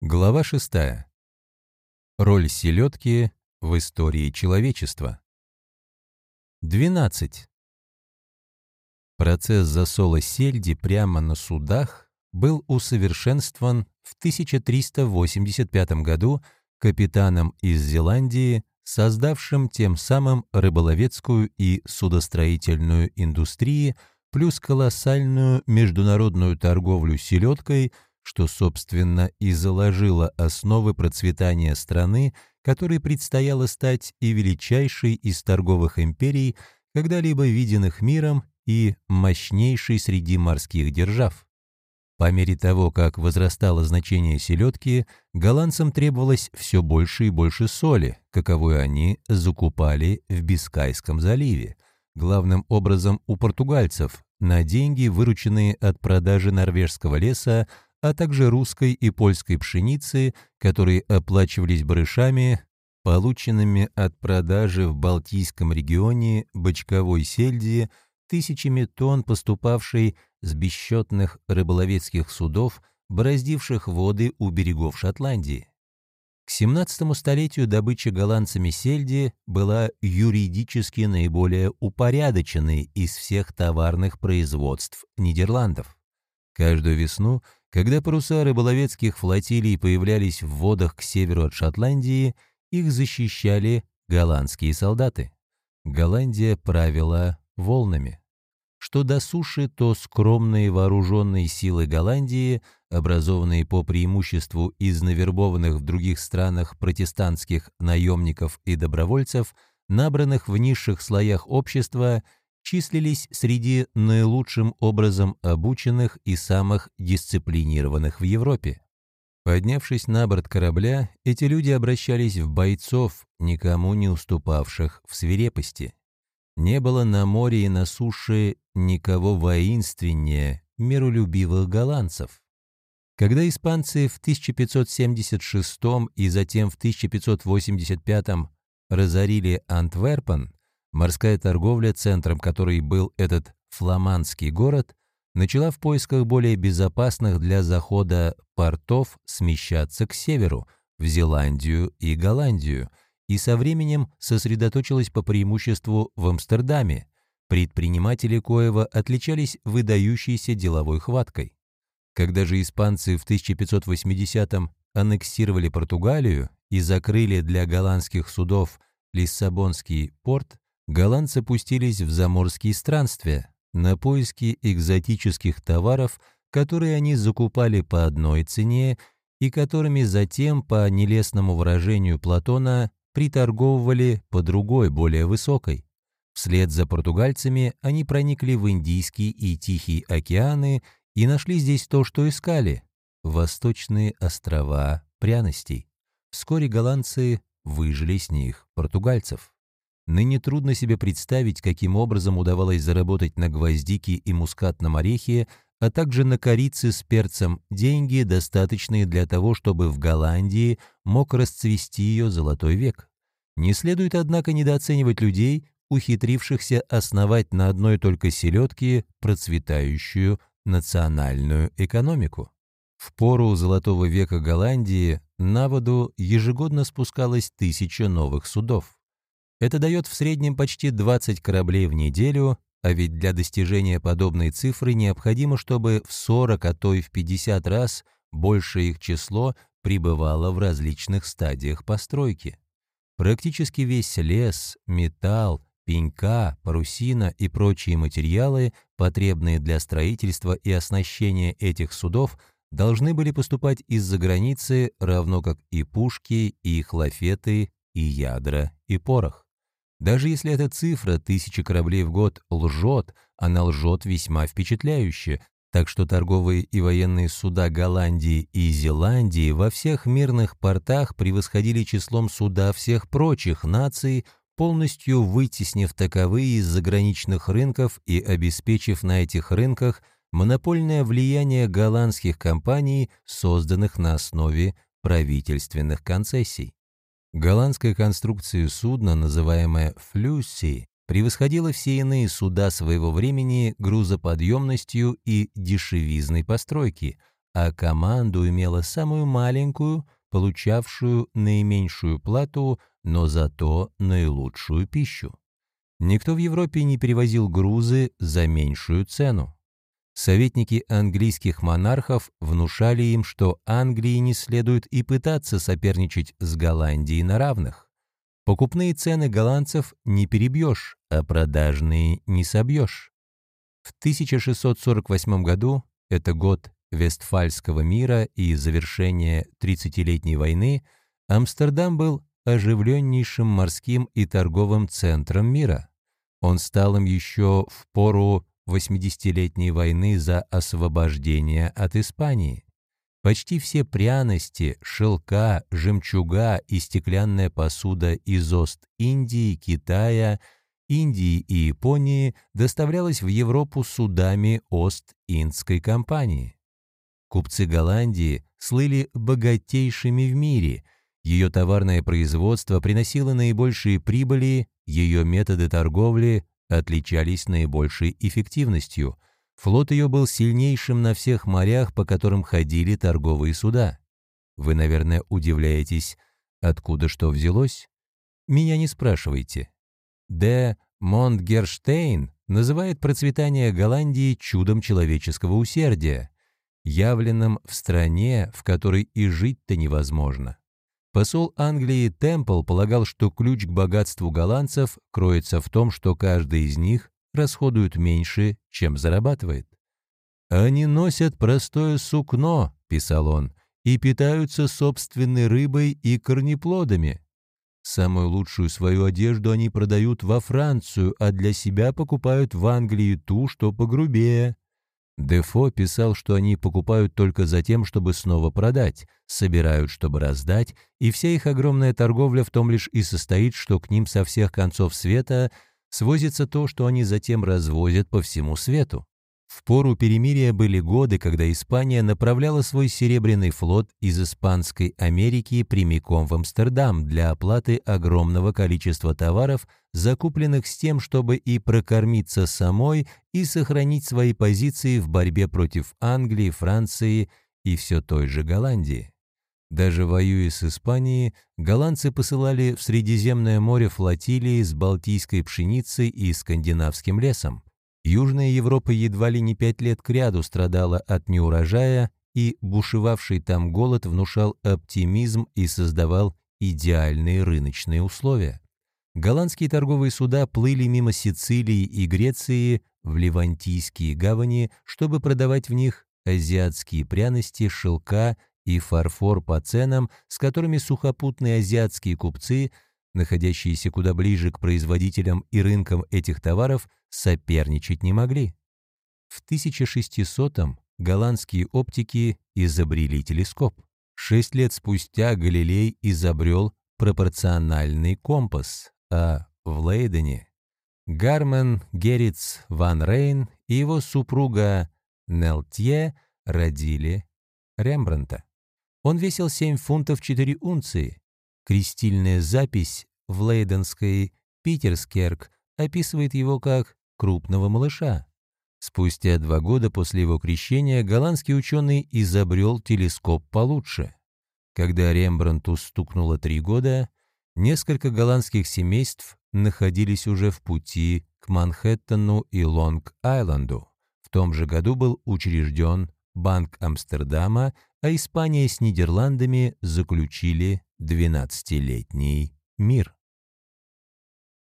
Глава 6. Роль селедки в истории человечества. 12. Процесс засола сельди прямо на судах был усовершенствован в 1385 году капитаном из Зеландии, создавшим тем самым рыболовецкую и судостроительную индустрии, плюс колоссальную международную торговлю селедкой – что, собственно, и заложило основы процветания страны, которой предстояло стать и величайшей из торговых империй, когда-либо виденных миром, и мощнейшей среди морских держав. По мере того, как возрастало значение селедки, голландцам требовалось все больше и больше соли, каковую они закупали в Бискайском заливе, главным образом у португальцев, на деньги, вырученные от продажи норвежского леса а также русской и польской пшеницы, которые оплачивались барышами, полученными от продажи в Балтийском регионе бочковой сельди, тысячами тонн поступавшей с бесчетных рыболовецких судов, бороздивших воды у берегов Шотландии. К 17 столетию добыча голландцами сельди была юридически наиболее упорядоченной из всех товарных производств Нидерландов. Каждую весну – когда паруса рыболовецких флотилий появлялись в водах к северу от Шотландии, их защищали голландские солдаты. Голландия правила волнами. Что до суши, то скромные вооруженные силы Голландии, образованные по преимуществу из навербованных в других странах протестантских наемников и добровольцев, набранных в низших слоях общества, числились среди наилучшим образом обученных и самых дисциплинированных в Европе. Поднявшись на борт корабля, эти люди обращались в бойцов, никому не уступавших в свирепости. Не было на море и на суше никого воинственнее миролюбивых голландцев. Когда испанцы в 1576 и затем в 1585 разорили Антверпен, Морская торговля, центром которой был этот фламандский город, начала в поисках более безопасных для захода портов смещаться к северу, в Зеландию и Голландию, и со временем сосредоточилась по преимуществу в Амстердаме. Предприниматели Коева отличались выдающейся деловой хваткой. Когда же испанцы в 1580-м аннексировали Португалию и закрыли для голландских судов Лиссабонский порт, голландцы пустились в заморские странствия на поиски экзотических товаров, которые они закупали по одной цене и которыми затем, по нелестному выражению Платона, приторговывали по другой, более высокой. Вслед за португальцами они проникли в Индийский и Тихий океаны и нашли здесь то, что искали – восточные острова пряностей. Вскоре голландцы выжили с них португальцев. Ныне трудно себе представить, каким образом удавалось заработать на гвоздике и мускатном орехе, а также на корице с перцем деньги, достаточные для того, чтобы в Голландии мог расцвести ее золотой век. Не следует, однако, недооценивать людей, ухитрившихся основать на одной только селедке процветающую национальную экономику. В пору золотого века Голландии на воду ежегодно спускалось тысяча новых судов. Это дает в среднем почти 20 кораблей в неделю, а ведь для достижения подобной цифры необходимо, чтобы в 40, а то и в 50 раз больше их число пребывало в различных стадиях постройки. Практически весь лес, металл, пенька, парусина и прочие материалы, потребные для строительства и оснащения этих судов, должны были поступать из-за границы, равно как и пушки, и хлофеты, и ядра, и порох. Даже если эта цифра тысячи кораблей в год лжет, она лжет весьма впечатляюще, так что торговые и военные суда Голландии и Зеландии во всех мирных портах превосходили числом суда всех прочих наций, полностью вытеснив таковые из заграничных рынков и обеспечив на этих рынках монопольное влияние голландских компаний, созданных на основе правительственных концессий. Голландская конструкция судна, называемая «флюсси», превосходила все иные суда своего времени грузоподъемностью и дешевизной постройки, а команду имела самую маленькую, получавшую наименьшую плату, но зато наилучшую пищу. Никто в Европе не перевозил грузы за меньшую цену. Советники английских монархов внушали им, что Англии не следует и пытаться соперничать с Голландией на равных. Покупные цены голландцев не перебьешь, а продажные не собьешь. В 1648 году, это год Вестфальского мира и завершения Тридцатилетней войны, Амстердам был оживленнейшим морским и торговым центром мира. Он стал им еще в пору 80-летней войны за освобождение от Испании. Почти все пряности, шелка, жемчуга и стеклянная посуда из Ост-Индии, Китая, Индии и Японии доставлялась в Европу судами Ост-Индской компании. Купцы Голландии слыли богатейшими в мире, ее товарное производство приносило наибольшие прибыли, ее методы торговли отличались наибольшей эффективностью. Флот ее был сильнейшим на всех морях, по которым ходили торговые суда. Вы, наверное, удивляетесь, откуда что взялось? Меня не спрашивайте. Де Монтгерштейн называет процветание Голландии чудом человеческого усердия, явленным в стране, в которой и жить-то невозможно. Посол Англии Темпл полагал, что ключ к богатству голландцев кроется в том, что каждый из них расходует меньше, чем зарабатывает. «Они носят простое сукно», — писал он, «и питаются собственной рыбой и корнеплодами. Самую лучшую свою одежду они продают во Францию, а для себя покупают в Англии ту, что погрубее. Дефо писал, что они покупают только за тем, чтобы снова продать, собирают, чтобы раздать, и вся их огромная торговля в том лишь и состоит, что к ним со всех концов света свозится то, что они затем развозят по всему свету. В пору перемирия были годы, когда Испания направляла свой Серебряный флот из Испанской Америки прямиком в Амстердам для оплаты огромного количества товаров, закупленных с тем, чтобы и прокормиться самой, и сохранить свои позиции в борьбе против Англии, Франции и все той же Голландии. Даже воюя с Испанией, голландцы посылали в Средиземное море флотилии с балтийской пшеницей и скандинавским лесом. Южная Европа едва ли не пять лет кряду страдала от неурожая, и бушевавший там голод внушал оптимизм и создавал идеальные рыночные условия. Голландские торговые суда плыли мимо Сицилии и Греции в Ливантийские гавани, чтобы продавать в них азиатские пряности, шелка и фарфор по ценам, с которыми сухопутные азиатские купцы – находящиеся куда ближе к производителям и рынкам этих товаров, соперничать не могли. В 1600-м голландские оптики изобрели телескоп. Шесть лет спустя Галилей изобрел пропорциональный компас, а в Лейдене Гармен Гериц ван Рейн и его супруга Нелтье родили Рембранта. Он весил 7 фунтов 4 унции, Крестильная запись в Лейденской Питерскерк описывает его как крупного малыша. Спустя два года после его крещения голландский ученый изобрел телескоп получше. Когда Рембрандту стукнуло три года, несколько голландских семейств находились уже в пути к Манхэттену и Лонг-Айленду. В том же году был учрежден Банк Амстердама, а Испания с Нидерландами заключили 12-летний мир.